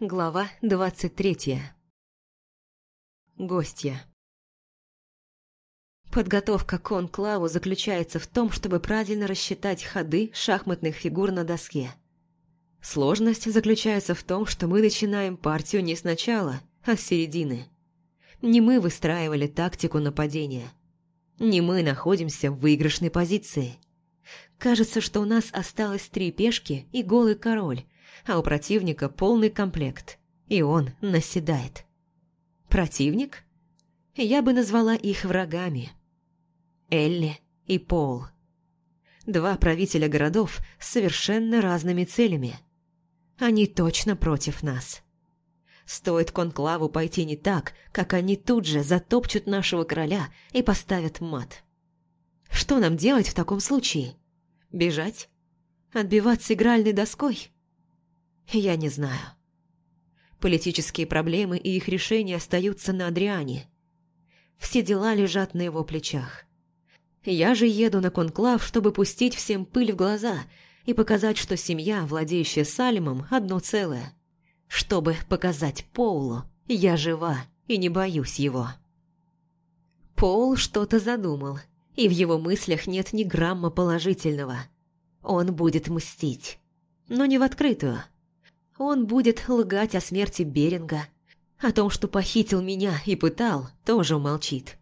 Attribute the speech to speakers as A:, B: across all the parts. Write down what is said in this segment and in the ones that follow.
A: Глава двадцать третья. Гостья. Подготовка к конклаву заключается в том, чтобы правильно рассчитать ходы шахматных фигур на доске. Сложность заключается в том, что мы начинаем партию не сначала, а с середины. Не мы выстраивали тактику нападения. Не мы находимся в выигрышной позиции. Кажется, что у нас осталось три пешки и голый король, а у противника полный комплект, и он наседает. Противник? Я бы назвала их врагами. Элли и Пол. Два правителя городов с совершенно разными целями. Они точно против нас. Стоит конклаву пойти не так, как они тут же затопчут нашего короля и поставят мат. Что нам делать в таком случае? Бежать? Отбиваться игральной доской? Я не знаю. Политические проблемы и их решения остаются на Адриане. Все дела лежат на его плечах. Я же еду на конклав, чтобы пустить всем пыль в глаза и показать, что семья, владеющая Салимом, одно целое. Чтобы показать Поулу, я жива и не боюсь его. Пол что-то задумал, и в его мыслях нет ни грамма положительного. Он будет мстить. Но не в открытую. Он будет лгать о смерти Беринга. О том, что похитил меня и пытал, тоже умолчит.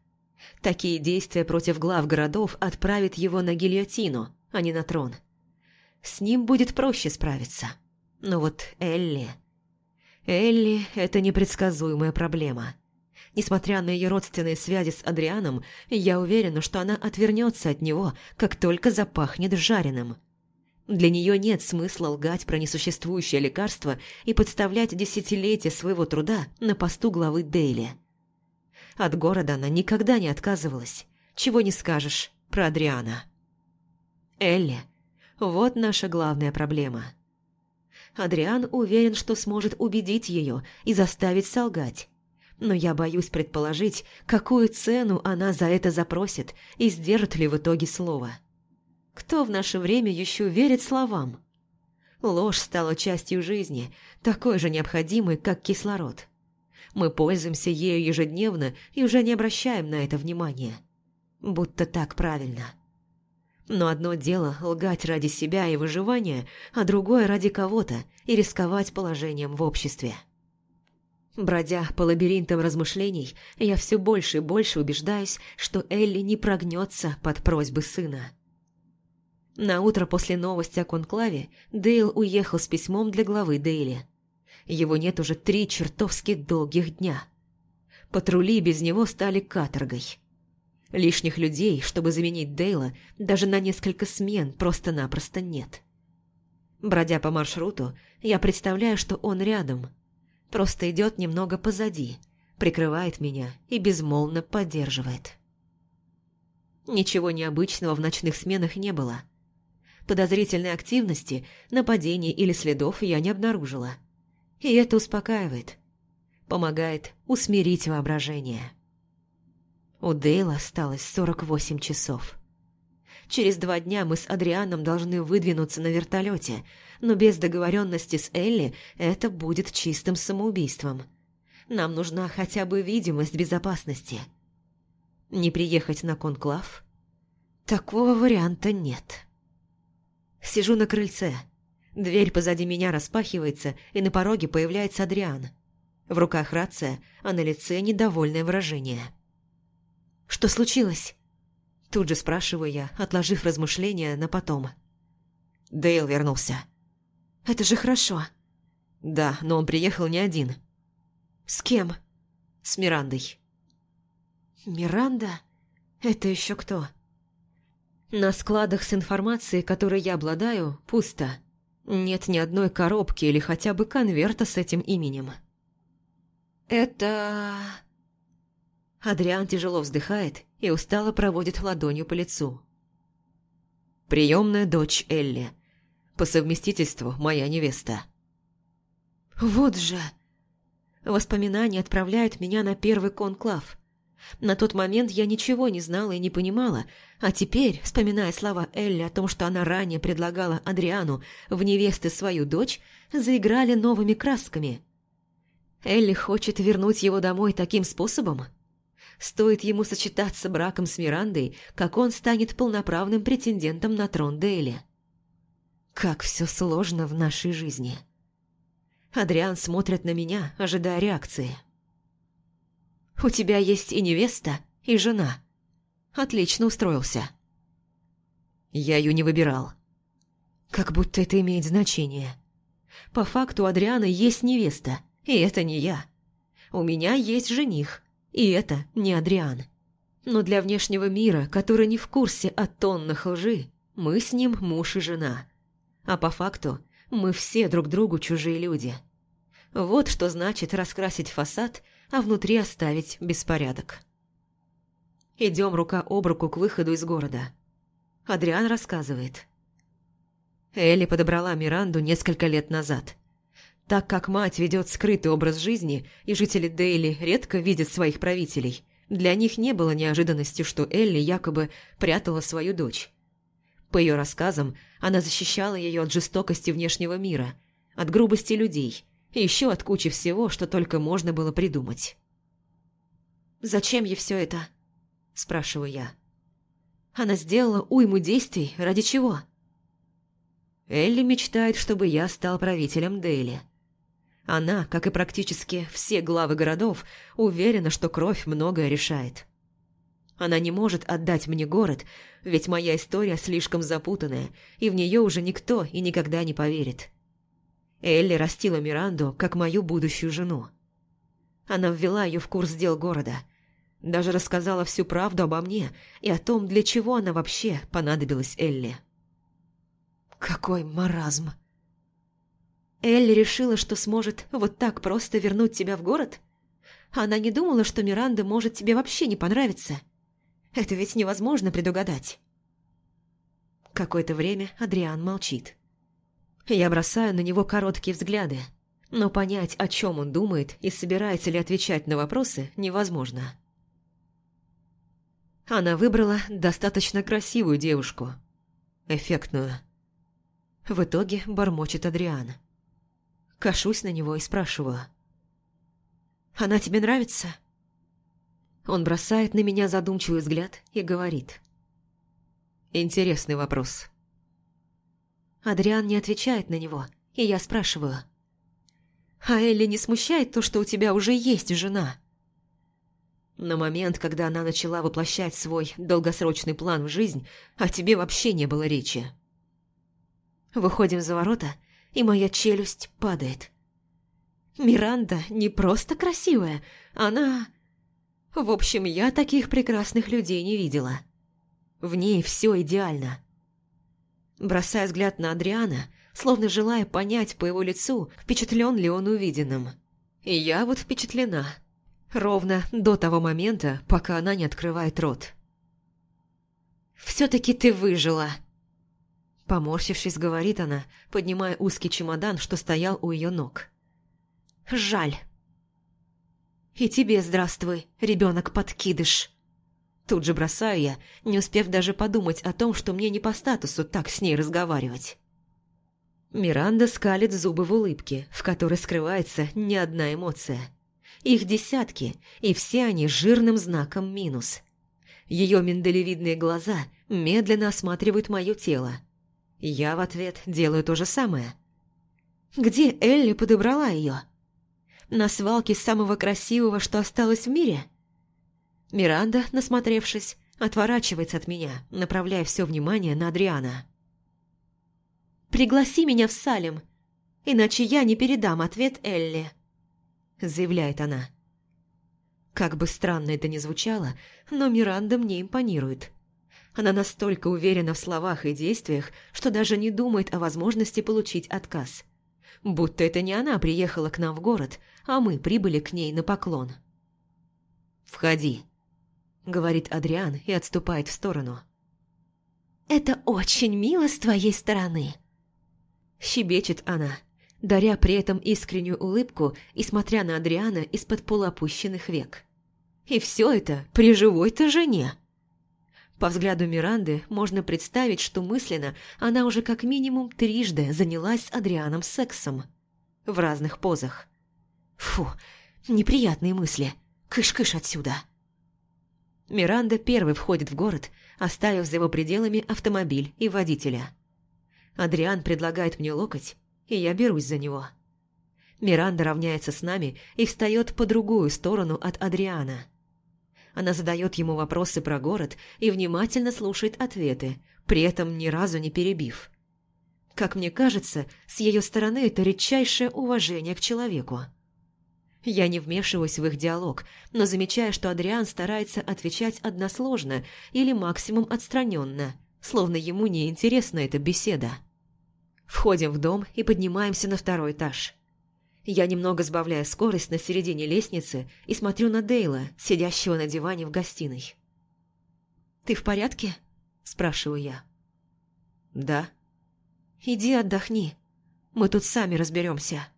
A: Такие действия против глав городов отправят его на гильотину, а не на трон. С ним будет проще справиться. Но вот Элли... Элли – это непредсказуемая проблема. Несмотря на ее родственные связи с Адрианом, я уверена, что она отвернется от него, как только запахнет жареным. Для нее нет смысла лгать про несуществующее лекарство и подставлять десятилетия своего труда на посту главы Дейли. От города она никогда не отказывалась. Чего не скажешь про Адриана. Элли – вот наша главная проблема. Адриан уверен, что сможет убедить ее и заставить солгать. Но я боюсь предположить, какую цену она за это запросит и сдержит ли в итоге слово. Кто в наше время еще верит словам? Ложь стала частью жизни, такой же необходимой, как кислород. Мы пользуемся ею ежедневно и уже не обращаем на это внимания. Будто так правильно. Но одно дело лгать ради себя и выживания, а другое ради кого-то и рисковать положением в обществе. Бродя по лабиринтам размышлений, я все больше и больше убеждаюсь, что Элли не прогнется под просьбы сына. На утро после новости о конклаве Дейл уехал с письмом для главы Дейли. Его нет уже три чертовски долгих дня. Патрули без него стали каторгой. Лишних людей, чтобы заменить Дейла, даже на несколько смен просто-напросто нет. Бродя по маршруту, я представляю, что он рядом. Просто идет немного позади, прикрывает меня и безмолвно поддерживает. Ничего необычного в ночных сменах не было. Подозрительной активности, нападений или следов я не обнаружила – и это успокаивает. Помогает усмирить воображение. У Дейла осталось 48 часов. Через два дня мы с Адрианом должны выдвинуться на вертолете, но без договоренности с Элли это будет чистым самоубийством. Нам нужна хотя бы видимость безопасности. Не приехать на конклав? Такого варианта нет. Сижу на крыльце – Дверь позади меня распахивается, и на пороге появляется Адриан. В руках рация, а на лице недовольное выражение. «Что случилось?» Тут же спрашиваю я, отложив размышления на потом. Дейл вернулся. «Это же хорошо». «Да, но он приехал не один». «С кем?» «С Мирандой». «Миранда? Это еще кто?» На складах с информацией, которой я обладаю, пусто. Нет ни одной коробки или хотя бы конверта с этим именем. «Это...» Адриан тяжело вздыхает и устало проводит ладонью по лицу. «Приемная дочь Элли. По совместительству моя невеста». «Вот же...» Воспоминания отправляют меня на первый конклав. На тот момент я ничего не знала и не понимала, а теперь, вспоминая слова Элли о том, что она ранее предлагала Адриану в невесты свою дочь, заиграли новыми красками. Элли хочет вернуть его домой таким способом? Стоит ему сочетаться браком с Мирандой, как он станет полноправным претендентом на трон Дейли. Как все сложно в нашей жизни. Адриан смотрит на меня, ожидая реакции. «У тебя есть и невеста, и жена. Отлично устроился». Я ее не выбирал. Как будто это имеет значение. По факту Адриана есть невеста, и это не я. У меня есть жених, и это не Адриан. Но для внешнего мира, который не в курсе о тоннах лжи, мы с ним муж и жена. А по факту мы все друг другу чужие люди. Вот что значит раскрасить фасад, а внутри оставить беспорядок. Идем рука об руку к выходу из города. Адриан рассказывает. Элли подобрала Миранду несколько лет назад. Так как мать ведет скрытый образ жизни, и жители Дейли редко видят своих правителей, для них не было неожиданностью, что Элли якобы прятала свою дочь. По ее рассказам, она защищала ее от жестокости внешнего мира, от грубости людей и еще от кучи всего, что только можно было придумать. «Зачем ей все это?» – спрашиваю я. Она сделала уйму действий ради чего? Элли мечтает, чтобы я стал правителем Дейли. Она, как и практически все главы городов, уверена, что кровь многое решает. Она не может отдать мне город, ведь моя история слишком запутанная, и в нее уже никто и никогда не поверит. Элли растила Миранду, как мою будущую жену. Она ввела ее в курс дел города. Даже рассказала всю правду обо мне и о том, для чего она вообще понадобилась Элли. Какой маразм! Элли решила, что сможет вот так просто вернуть тебя в город? Она не думала, что Миранда может тебе вообще не понравиться. Это ведь невозможно предугадать. Какое-то время Адриан молчит. Я бросаю на него короткие взгляды, но понять, о чем он думает и собирается ли отвечать на вопросы, невозможно. Она выбрала достаточно красивую девушку. Эффектную. В итоге бормочет Адриан. Кашусь на него и спрашиваю. «Она тебе нравится?» Он бросает на меня задумчивый взгляд и говорит. «Интересный вопрос». Адриан не отвечает на него, и я спрашиваю. «А Элли не смущает то, что у тебя уже есть жена?» На момент, когда она начала воплощать свой долгосрочный план в жизнь, о тебе вообще не было речи. Выходим за ворота – и моя челюсть падает. Миранда не просто красивая, она... В общем, я таких прекрасных людей не видела. В ней все идеально. Бросая взгляд на Адриана, словно желая понять по его лицу, впечатлен ли он увиденным. И я вот впечатлена. Ровно до того момента, пока она не открывает рот. «Все-таки ты выжила!» Поморщившись, говорит она, поднимая узкий чемодан, что стоял у ее ног. «Жаль». «И тебе здравствуй, ребенок-подкидыш». Тут же бросаю я, не успев даже подумать о том, что мне не по статусу так с ней разговаривать. Миранда скалит зубы в улыбке, в которой скрывается не одна эмоция. Их десятки, и все они жирным знаком минус. Ее миндалевидные глаза медленно осматривают мое тело, я в ответ делаю то же самое. Где Элли подобрала ее? На свалке самого красивого, что осталось в мире? Миранда, насмотревшись, отворачивается от меня, направляя все внимание на Адриана. «Пригласи меня в Салем, иначе я не передам ответ Элли», – заявляет она. Как бы странно это ни звучало, но Миранда мне импонирует. Она настолько уверена в словах и действиях, что даже не думает о возможности получить отказ. Будто это не она приехала к нам в город, а мы прибыли к ней на поклон. «Входи», — говорит Адриан и отступает в сторону. «Это очень мило с твоей стороны», — щебечет она, даря при этом искреннюю улыбку и смотря на Адриана из-под полуопущенных век. «И все это при живой-то жене». По взгляду Миранды можно представить, что мысленно она уже как минимум трижды занялась с Адрианом сексом. В разных позах. Фу, Неприятные мысли. Кыш-кыш отсюда. Миранда первый входит в город, оставив за его пределами автомобиль и водителя. Адриан предлагает мне локоть, и я берусь за него. Миранда равняется с нами и встает по другую сторону от Адриана. Она задает ему вопросы про город и внимательно слушает ответы, при этом ни разу не перебив. Как мне кажется, с ее стороны это редчайшее уважение к человеку. Я не вмешиваюсь в их диалог, но замечаю, что Адриан старается отвечать односложно или максимум отстраненно, словно ему не интересна эта беседа. Входим в дом и поднимаемся на второй этаж. Я немного сбавляю скорость на середине лестницы и смотрю на Дейла, сидящего на диване в гостиной. «Ты в порядке?» – спрашиваю я. «Да». «Иди отдохни. Мы тут сами разберемся.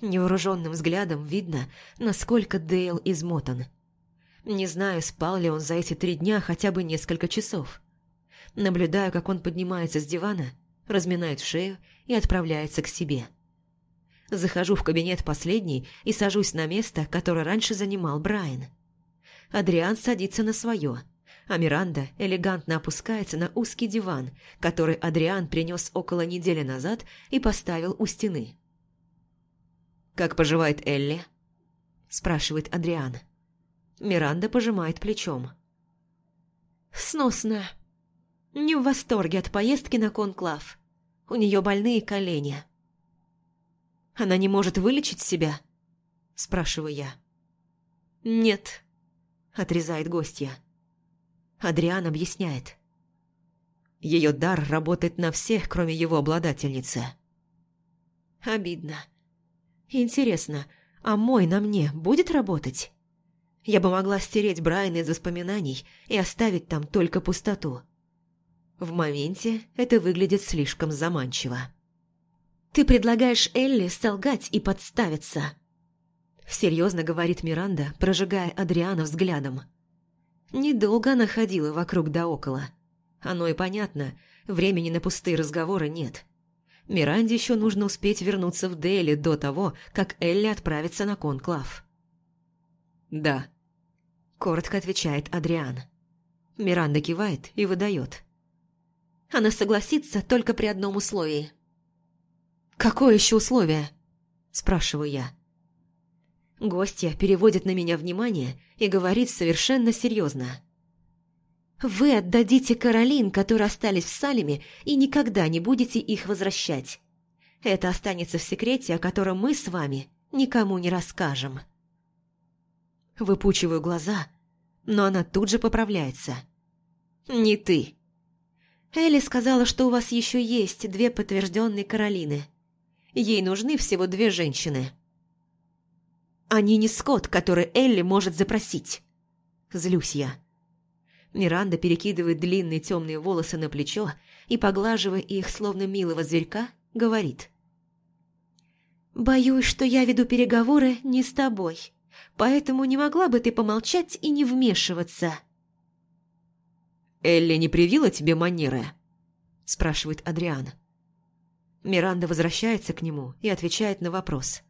A: Невооруженным взглядом видно, насколько Дейл измотан. Не знаю, спал ли он за эти три дня хотя бы несколько часов. Наблюдаю, как он поднимается с дивана, разминает шею и отправляется к себе. Захожу в кабинет последний и сажусь на место, которое раньше занимал Брайан. Адриан садится на свое, а Миранда элегантно опускается на узкий диван, который Адриан принес около недели назад и поставил у стены. «Как поживает Элли?» – спрашивает Адриан. Миранда пожимает плечом. «Сносно. Не в восторге от поездки на конклав. У нее больные колени». «Она не может вылечить себя?» – спрашиваю я. «Нет», – отрезает гостья. Адриан объясняет. Ее дар работает на всех, кроме его обладательницы. Обидно. Интересно, а мой на мне будет работать? Я бы могла стереть Брайана из воспоминаний и оставить там только пустоту. В моменте это выглядит слишком заманчиво. «Ты предлагаешь Элли солгать и подставиться», – серьезно говорит Миранда, прожигая Адриана взглядом. Недолго она ходила вокруг да около. Оно и понятно, времени на пустые разговоры нет. Миранде еще нужно успеть вернуться в Дели до того, как Элли отправится на конклав. «Да», – коротко отвечает Адриан. Миранда кивает и выдает. Она согласится только при одном условии. «Какое еще условие?» – спрашиваю я. Гостья переводит на меня внимание и говорит совершенно серьезно. Вы отдадите Каролин, которые остались в Салеме, и никогда не будете их возвращать. Это останется в секрете, о котором мы с вами никому не расскажем. Выпучиваю глаза, но она тут же поправляется. «Не ты». Элли сказала, что у вас еще есть две подтвержденные Каролины. Ей нужны всего две женщины. Они не скот, который Элли может запросить. Злюсь я. Миранда перекидывает длинные темные волосы на плечо и, поглаживая их, словно милого зверька, говорит. «Боюсь, что я веду переговоры не с тобой, поэтому не могла бы ты помолчать и не вмешиваться». «Элли не привила тебе манеры?» – спрашивает Адриан. Миранда возвращается к нему и отвечает на вопрос.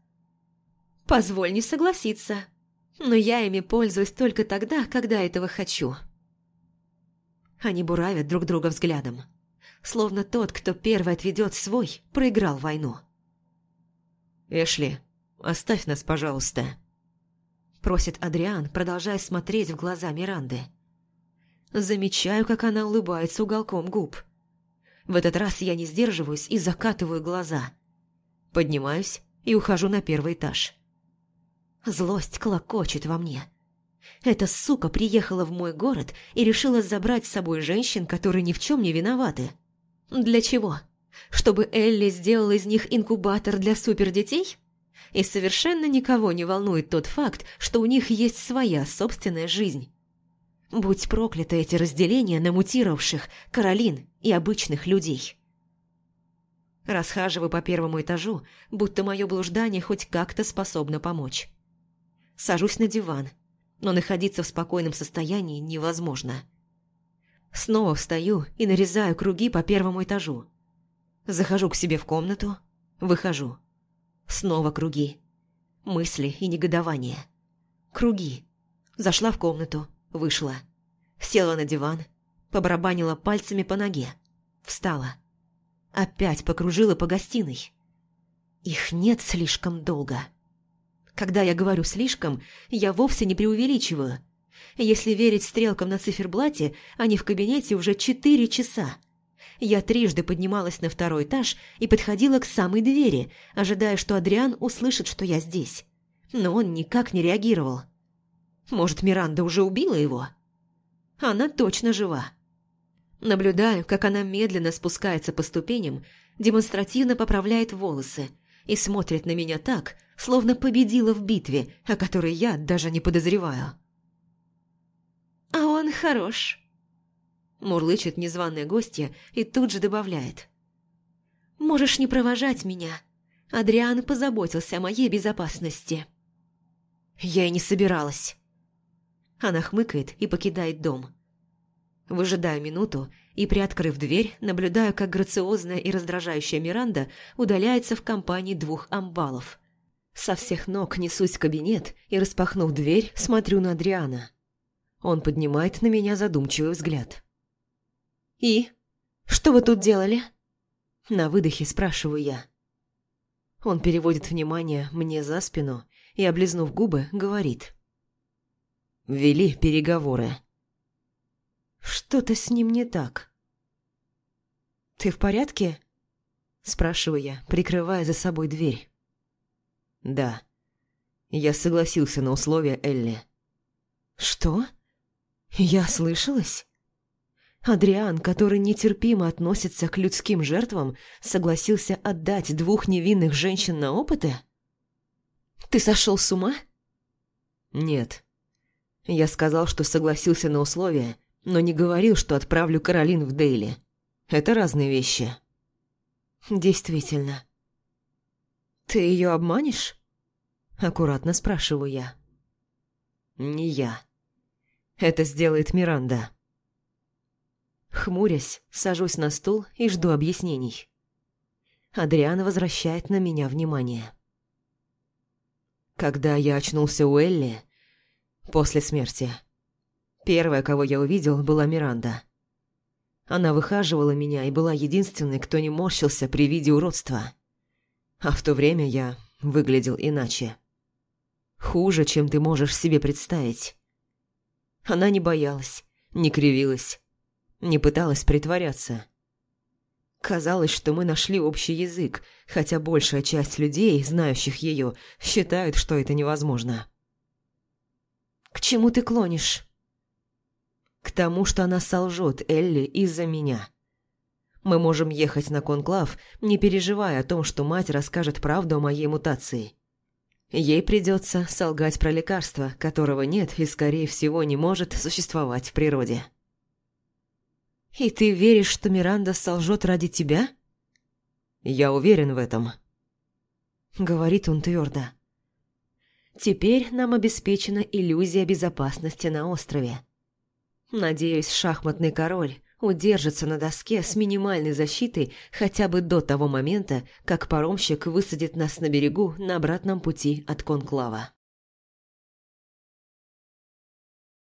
A: «Позволь не согласиться, но я ими пользуюсь только тогда, когда этого хочу». Они буравят друг друга взглядом. Словно тот, кто первый отведет свой, проиграл войну. «Эшли, оставь нас, пожалуйста», – просит Адриан, продолжая смотреть в глаза Миранды. Замечаю, как она улыбается уголком губ. В этот раз я не сдерживаюсь и закатываю глаза. Поднимаюсь и ухожу на первый этаж. Злость клокочет во мне. Эта сука приехала в мой город и решила забрать с собой женщин, которые ни в чем не виноваты. Для чего? Чтобы Элли сделала из них инкубатор для супердетей? И совершенно никого не волнует тот факт, что у них есть своя собственная жизнь. Будь прокляты эти разделения на мутировавших, Каролин и обычных людей. Расхаживаю по первому этажу, будто мое блуждание хоть как-то способно помочь. Сажусь на диван, но находиться в спокойном состоянии невозможно. Снова встаю и нарезаю круги по первому этажу. Захожу к себе в комнату, выхожу. Снова круги. мысли и негодование. Круги. Зашла в комнату, вышла. Села на диван, побарабанила пальцами по ноге. Встала. Опять покружила по гостиной. Их нет слишком долго. Когда я говорю «слишком», я вовсе не преувеличиваю. Если верить стрелкам на циферблате, они в кабинете уже четыре часа. Я трижды поднималась на второй этаж и подходила к самой двери, ожидая, что Адриан услышит, что я здесь. Но он никак не реагировал. Может, Миранда уже убила его? Она точно жива. Наблюдаю, как она медленно спускается по ступеням, демонстративно поправляет волосы и смотрит на меня так, словно победила в битве, о которой я даже не подозреваю. «А он хорош», – мурлычет незваная гостья и тут же добавляет. «Можешь не провожать меня. Адриан позаботился о моей безопасности». «Я и не собиралась». Она хмыкает и покидает дом. Выжидаю минуту и, приоткрыв дверь, наблюдаю, как грациозная и раздражающая Миранда удаляется в компании двух амбалов. Со всех ног несусь в кабинет и, распахнув дверь, смотрю на Адриана. Он поднимает на меня задумчивый взгляд. «И? Что вы тут делали?» На выдохе спрашиваю я. Он переводит внимание мне за спину и, облизнув губы, говорит. «Вели переговоры». Что-то с ним не так. «Ты в порядке?» Спрашиваю я, прикрывая за собой дверь. «Да. Я согласился на условия Элли». «Что? Я слышалась?» Адриан, который нетерпимо относится к людским жертвам, согласился отдать двух невинных женщин на опыты? «Ты сошел с ума?» «Нет. Я сказал, что согласился на условия, но не говорил, что отправлю Каролин в Дейли. Это разные вещи». «Действительно. Ты ее обманешь?» Аккуратно спрашиваю я. «Не я. Это сделает Миранда». Хмурясь, сажусь на стул и жду объяснений. Адриан возвращает на меня внимание. Когда я очнулся у Элли, после смерти, первая, кого я увидел, была Миранда. Она выхаживала меня и была единственной, кто не морщился при виде уродства. А в то время я выглядел иначе. Хуже, чем ты можешь себе представить. Она не боялась, не кривилась, не пыталась притворяться. Казалось, что мы нашли общий язык, хотя большая часть людей, знающих ее, считают, что это невозможно. «К чему ты клонишь?» «К тому, что она солжет Элли из-за меня. Мы можем ехать на конклав, не переживая о том, что мать расскажет правду о моей мутации. Ей придется солгать про лекарство, которого нет и, скорее всего, не может существовать в природе». «И ты веришь, что Миранда солжет ради тебя?» «Я уверен в этом», — говорит он твердо. «Теперь нам обеспечена иллюзия безопасности на острове. Надеюсь, шахматный король удержится на доске с минимальной защитой хотя бы до того момента, как паромщик высадит нас на берегу на обратном пути от Конклава».